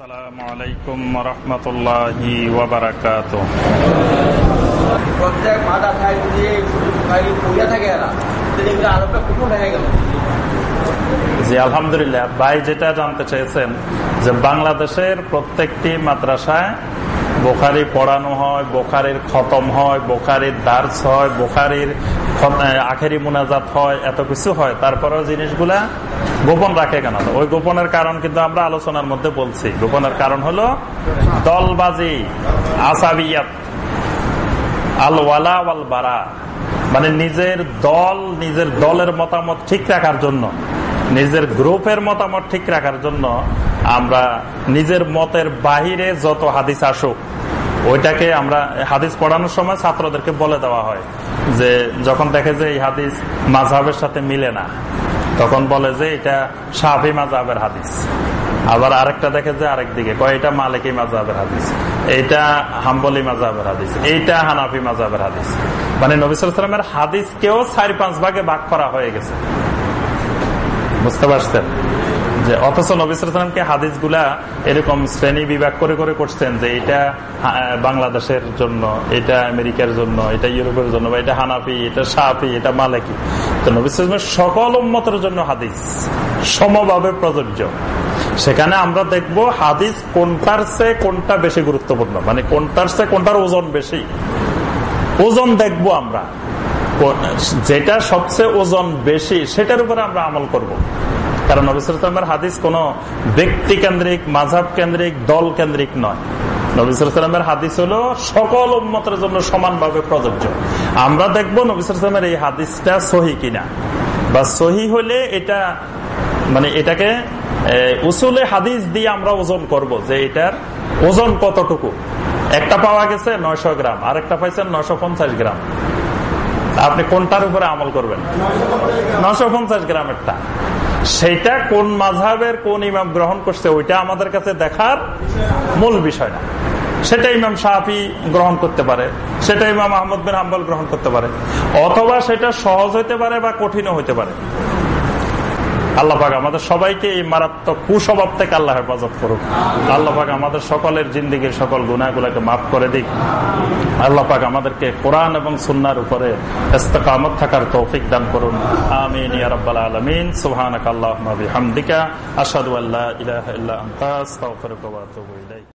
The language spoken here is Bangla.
আসসালামু আলাইকুম রহমতুল্লাহি ওয়াবারাকাত প্রত্যেক মাথা খাই যদি খালি থাকে এরা এগুলো আলোটা কুকুর হয়ে গেল। জি আলহামদুলিল্লাহ। ভাই যেটা জানতে চেয়েছেন যে বাংলাদেশের প্রত্যেকটি মাদ্রাসায় বোখারি পড়ানো হয় বোখারির খতম হয় বোখারির দার্স হয় বোখারির আখেরি মুনাজাত হয় এত কিছু হয়। তারপরেও জিনিসগুলা গোপন রাখে কেন? ওই গোপনের কারণ কিন্তু আমরা আলোচনার মধ্যে বলছি। গোপনের কারণ হলো দলবাজি আসাবিয়াত আল ওয়ালা ওয়াল বারা মানে নিজের দল, নিজের দলের মতামত ঠিক রাখার জন্য, নিজের গ্রুপের মতামত ঠিক রাখার জন্য আমরা নিজের মতের বাহিরে যত হাদিস আসুক, ওইটাকে আমরা হাদিস পড়ানোর সময় ছাত্রদেরকে বলে দেওয়া হয় যে যখন দেখে যে এই হাদিস মাঝহাবের সাথে মিলে না তখন বলে যে এটা সাহাবি মাঝহাবের হাদিস। আবার আরেকটা দেখে যে আরেক দিকে কয়, এটা মালিকি মাজাবের হাদিস এইটা হাম্বলি মাজাবের হাদিস এইটা হানাফি মাজাবের হাদিস। মানে নবিসামের হাদিসকেও চার পাঁচ ভাগে ভাগ করা হয়ে গেছে। বুঝতে পারছেন? যে অথচ নবিসামকে হাদিসগুলা এরকম শ্রেণি বিভাগ করে করে করছেন যে এটা বাংলাদেশের জন্য, এটা আমেরিকার জন্য, এটা ইউরোপের জন্য, বা এটা হানাফি, এটা সাফি এটা মালাকি। তো নবিসামের সকল উন্মতের জন্য হাদিস, সমভাবে প্রযোজ্য। সেখানে আমরা দেখব হাদিস কোনটার চেয়ে কোনটা বেশি গুরুত্বপূর্ণ মানে কোনটার চেয়ে কোনটার ওজন বেশি। ওজন দেখব আমরা। যেটা সবচেয়ে ওজন বেশি, সেটার উপরে আমরা আমল করব। কারণ নবিসামের হাদিস কোন ব্যক্তি কেন্দ্রিক মাঝাব কেন্দ্রিক, দল কেন্দ্রিক নয়। নবিসামের হাদিস হলো সকল উন্মতের জন্য সমানভাবে প্রযোজ্য। আমরা দেখব নবিসামের এই হাদিসটা সহি কিনা। বা সহি হলে এটা মানে এটাকে উসুলে হাদিস দিয়ে আমরা ওজন করব যে এটার ওজন কতটুকু। একটা পাওয়া গেছে নয়শো গ্রাম, আরেকটা পাইছেন নয়শো পঞ্চাশ গ্রাম। আপনি কোনটার উপরে আমল করবেন? পঞ্চাশ গ্রামেরটা। সেটা কোন মাঝহের কোন ইমাম গ্রহণ করছে, ওইটা আমাদের কাছে দেখার মূল বিষয় না। সেটা ইমাম সাহাফি গ্রহণ করতে পারে, সেটা ইমাম আহমদ বিন হাম্বল গ্রহণ করতে পারে, অথবা সেটা সহজ হইতে পারে বা কঠিনও হইতে পারে। আল্লাহ পাক আমাদের সবাইকে এই মারাত্মক কুস্বভাব থেকে আল্লাহ হেফাজত করুক। আল্লাহ পাক আমাদের সকলের জিন্দিগির সকল গুণাগুলাকে মাফ করে দিক। আল্লাহ পাক আমাদেরকে কোরআন এবং সুন্নার উপরে ইস্তেকামত থাকার তৌফিক দান করুন। আমিন, ইয়া রাব্বাল আলামিন। সুবহানাকাল্লাহুম্মা বিহামদিকা। আশহাদু আল্লা ইলাহা ইল্লা আনতা। আস্তাগফিরুকা ওয়া আতুবু ইলাইক।